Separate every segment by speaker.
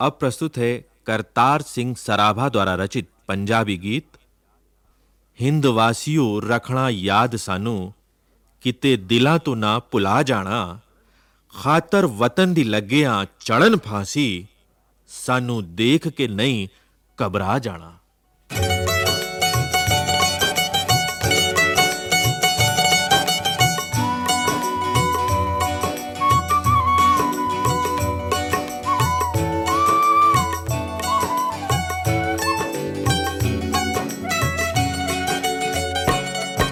Speaker 1: अब प्रस्तुत है करतार सिंह सराभा द्वारा रचित पंजाबी गीत ਹਿੰਦਵਾਸੀਓ ਰੱਖਣਾ ਯਾਦ ਸਾਨੂੰ ਕਿਤੇ ਦਿਲਾਂ ਤੋਂ ਨਾ ਭੁਲਾ ਜਾਣਾ ਖਾਤਰ ਵਤਨ ਦੀ ਲੱਗਿਆਂ ਚੜਨ ਫਾਂਸੀ ਸਾਨੂੰ ਦੇਖ ਕੇ ਨਹੀਂ ਘਬਰਾ ਜਾਣਾ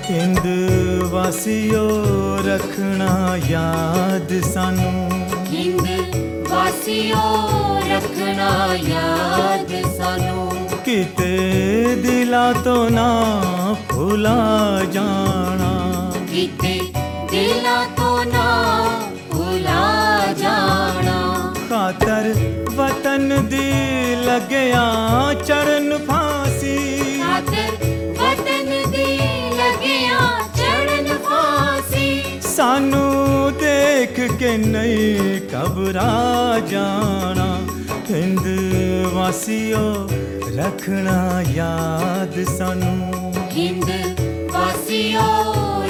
Speaker 2: ਹਿੰਦ ਵਾਸੀਓ ਰੱਖਣਾ ਯਾਦ ਸਾਨੂੰ।
Speaker 3: ਹਿੰਦ ਵਾਸੀਓ ਰੱਖਣਾ ਯਾਦ ਸਾਨੂੰ।
Speaker 2: ਕਿਤੇ ਦਿਲਾਂ ਤੋਂ ਨਾ ਭੁਲਾ ਜਾਣਾ।
Speaker 3: ਕਿਤੇ ਦਿਲਾਂ ਤੋਂ ਨਾ ਭੁਲਾ ਜਾਣਾ।
Speaker 2: ਖਾਤਰ ਵਤਨ ਦੀ ਲੱਗਿਆ ਚਰਨ ਦੇਖ ਕੇ ਨਹੀਂ ਘਬਰਾ ਜਾਣਾ। ਹਿੰਦ ਵਾਸੀਓ ਰੱਖਣਾ ਯਾਦ ਸਾਨੂੰ।
Speaker 3: ਹਿੰਦ ਵਾਸੀਓ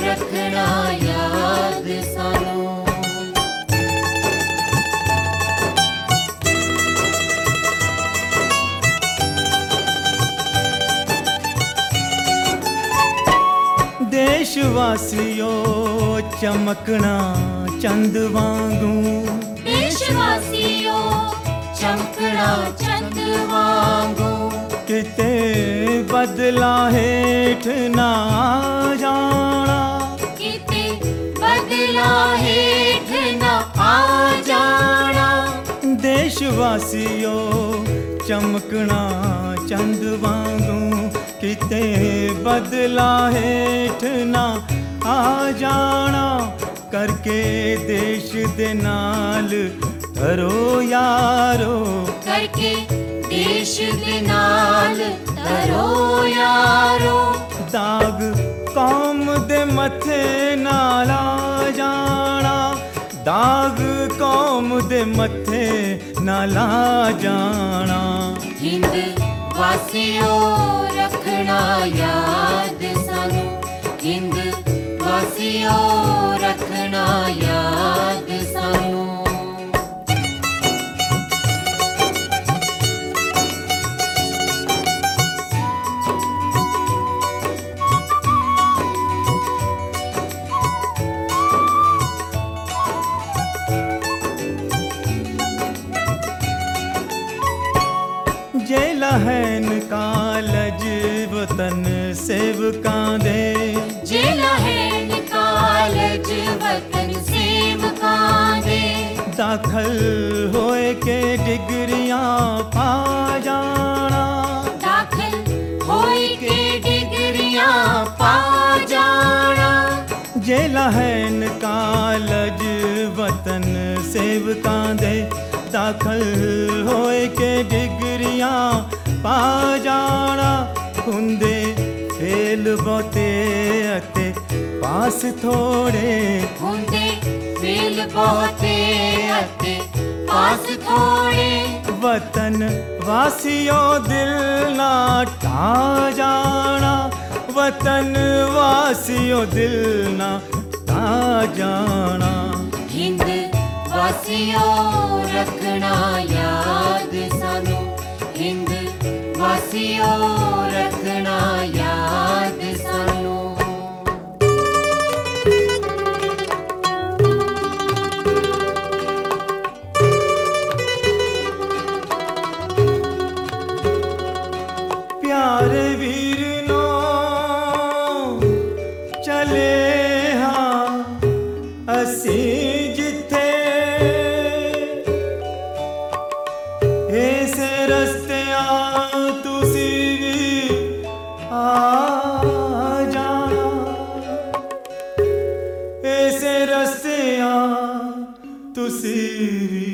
Speaker 3: ਰੱਖਣਾ ਯਾਦ ਸਾਨੂੰ।
Speaker 2: ਦੇਸ਼ ਵਾਸੀਓ ਚਮਕਣਾ ਚੰਦ ਵਾਂਗੂ।
Speaker 3: ਦੇਸ਼ ਵਾਸੀਓ ਚਮਕਣਾ ਚੰਦ ਵਾਂਗੂ।
Speaker 2: ਕਿਤੇ ਬਦਲਾ ਹੇਠ ਨਾ ਜਾਣਾ।
Speaker 3: ਕਿਤੇ ਬਦਲਾ ਹੇਠ ਨਾ ਆ ਜਾਣਾ।
Speaker 2: ਦੇਸ਼ ਵਾਸੀਓ ਚਮਕਣਾ ਚੰਦ ਵਾਂਗੂ। ਕਿਤੇ ਬਦਲਾ ਹੇਠ ਨਾ ਆ ਜਾਣਾ। ਕਰਕੇ ਦੇਸ਼ ਦੇ ਨਾਲ ਧਰੋ ਯਾਰੋ।
Speaker 3: ਕਰਕੇ ਦੇਸ਼ ਦੇ ਨਾਲ ਤਰੋ ਯਾਰੋ।
Speaker 2: ਦਾਗ ਕੌਮ ਦੇ ਮੱਥੇ ਨਾਲ ਆ ਜਾਣਾ। ਦਾਗ ਕੌਮ ਦੇ ਮੱਥੇ ਨਾਲ ਆ ਜਾਣਾ।
Speaker 3: ਹਿੰਦ ਵਾਸੀਓ ਰੱਖਣਾ ਯਾਦ ਸਾਨੂੰ। ਹਿੰਦ ਵਾਸੀਓ ਰੱਖਣਾ ਯਾਦ ਸਾਨੂੰ
Speaker 2: ਜੇ ਲਹਨ ਦਾਖਲ ਹੋਏ ਕੇ ਡਿਗਰੀਆਂ ਪਾ ਜਾਣਾ।
Speaker 3: ਦਾਖਲ ਹੋਈ ਕੇ ਡਿਗਰੀਆਂ ਪਾ ਜਾਣਾ।
Speaker 2: ਜੇ ਲਹਨ ਕਾਲਜ ਵਤਨ ਸੇਵਕਾਂ ਦੇ। ਦਾਖਲ ਹੋਏ ਕੇ ਡਿਗਰੀਆਂ ਪਾ ਜਾਣਾ। ਹੁੰਦੇ ਫੇਲ ਬਹੁਤੇ ਅਤੇ ਪਾਸ ਥੋੜੇ।
Speaker 3: ਹੁੰਦੇ ਫੇਲ ਬਹੁਤੇ ਪਾਸ ਥੋੜੇ
Speaker 2: ਵਤਨ ਵਾਸੀਓ ਦਿਲ ਨਾ ਟਾ ਜਾਣਾ। ਵਤਨ ਵਾਸੀਓ ਦਿਲ ਨਾ ਟਾ ਜਾਣਾ।
Speaker 3: ਹਿੰਦ ਵਾਸੀਓ ਰੱਖਣਾ ਯਾਦ ਸਾਨੂੰ। ਹਿੰਦ ਵਾਸੀਓ ਰੱਖਣਾ ਯਾਦ
Speaker 2: वीर नो चले हाँ असी जिथे ऐसे रस्ते तुसी भी आ जा ऐसे रस्ते तुसी भी